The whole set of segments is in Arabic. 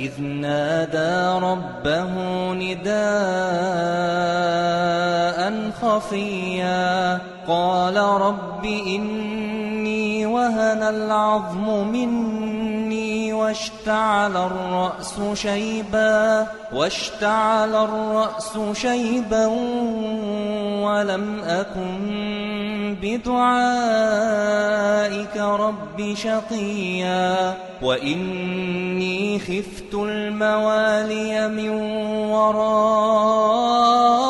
إذ نادى ربه نداء خفيا قال رب إني وهن العظم مني واشتعل الرأس شيبا واشتعل الرأس شيبا ولم أكن بدعائك رب شقيا وإني خفت الموالي من ورائي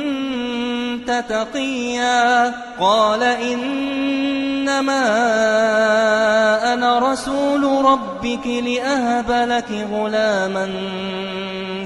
تقيا. قال إنما أنا رسول ربك لأهب لك غلاما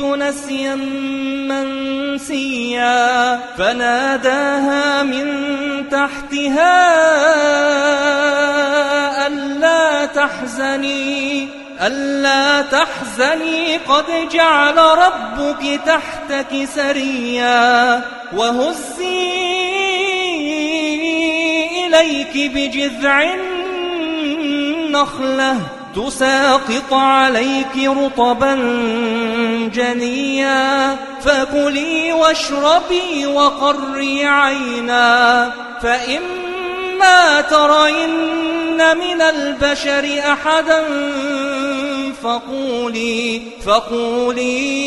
نسيا منسيا فناداها من تحتها ألا تحزني ألا تحزني قد جعل ربك تحتك سريا وهزي إليك بجذع النخلة تساقط عليك رطبا جنيا فكلي واشربي وقري عينا. فإما ترين من البشر أحدا فقولي فقولي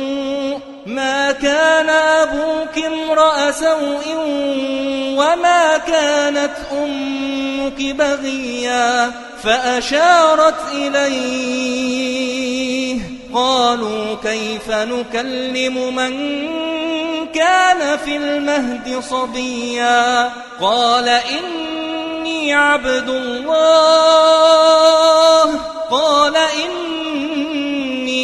ما كان أبوك امرأ سوء وما كانت أمك بغيا فأشارت إليه. قالوا كيف نكلم من كان في المهد صبيا؟ قال إني عبد الله. قال إني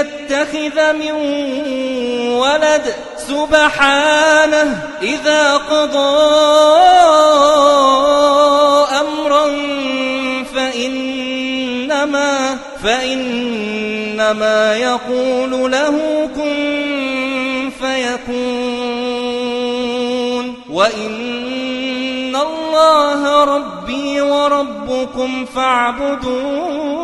يتخذ من ولد سبحانه إذا قضى أمرا فإنما فإنما يقول له كن فيكون وإن الله ربي وربكم فاعبدوه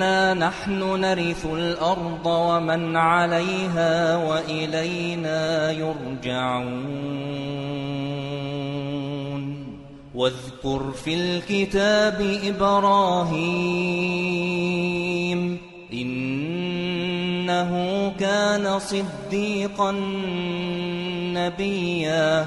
إنا نحن نرث الأرض ومن عليها وإلينا يرجعون واذكر في الكتاب إبراهيم إنه كان صديقا نبيا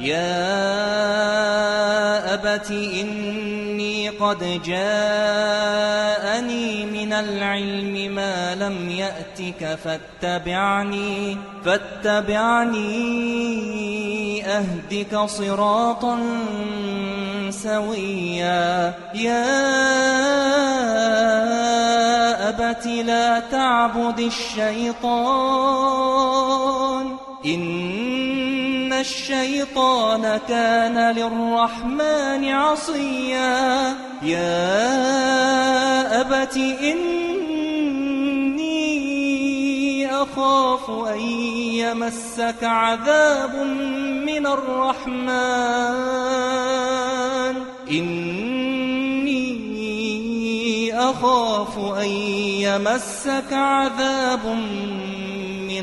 يا أبت إني قد جاءني من العلم ما لم يأتك فاتبعني فاتبعني أهدك صراطا سويا. يا أبت لا تعبد الشيطان إن الشيطان كان للرحمن عصيا يا أبت إني أخاف أن يمسك عذاب من الرحمن إني أخاف أن يمسك عذاب من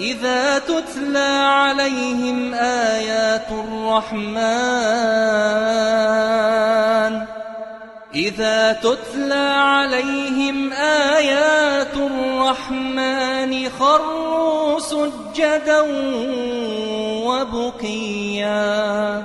إذا تتلى عليهم آيات الرحمن إذا تتلى عليهم آيات الرحمن خروا سجدا وبقيا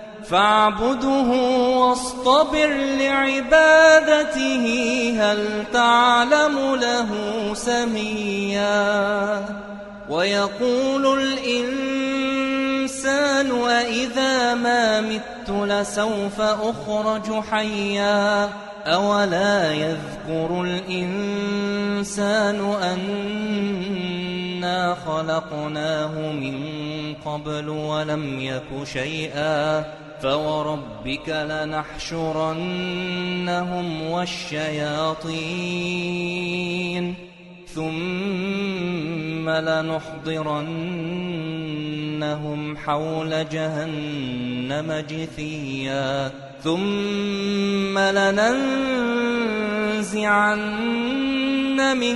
فاعبده واصطبر لعبادته هل تعلم له سميا؟ ويقول الإنسان وإذا ما مت لسوف أخرج حيا؟ أولا يذكر الإنسان أنا خلقناه من قبل ولم يك شيئا. فوربك لنحشرنهم والشياطين ثم لنحضرنهم حول جهنم جثيا ثم لننزعن من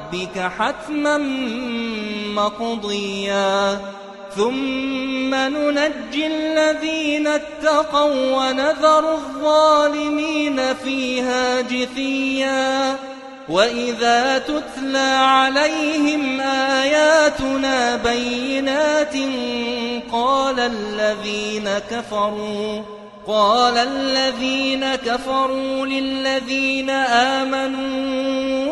ربك حتما مقضيا. ثم ننجي الذين اتقوا ونذر الظالمين فيها جثيا. وإذا تتلى عليهم آياتنا بينات قال الذين كفروا قال الذين كفروا للذين آمنوا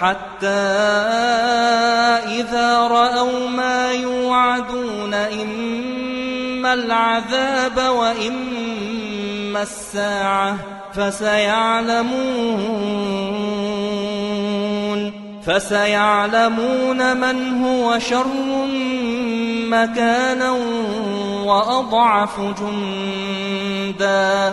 حتى إذا رأوا ما يوعدون إما العذاب وإما الساعة فسيعلمون فسيعلمون من هو شر مكانا وأضعف جندا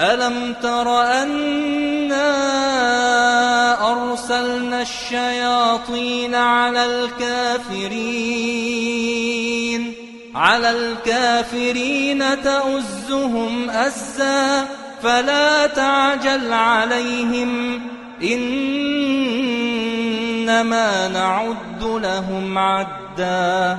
ألم تر أنا أرسلنا الشياطين على الكافرين؟ على الكافرين تؤزهم أزا فلا تعجل عليهم إنما نعد لهم عدا.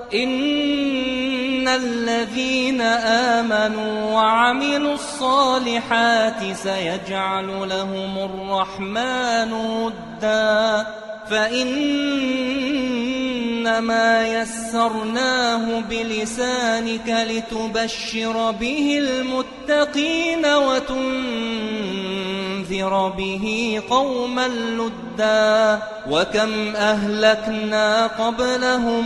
إن الذين آمنوا وعملوا الصالحات سيجعل لهم الرحمن ودا. فإنما يسرناه بلسانك لتبشر به المتقين وتنذر به قوما لدا وكم أهلكنا قبلهم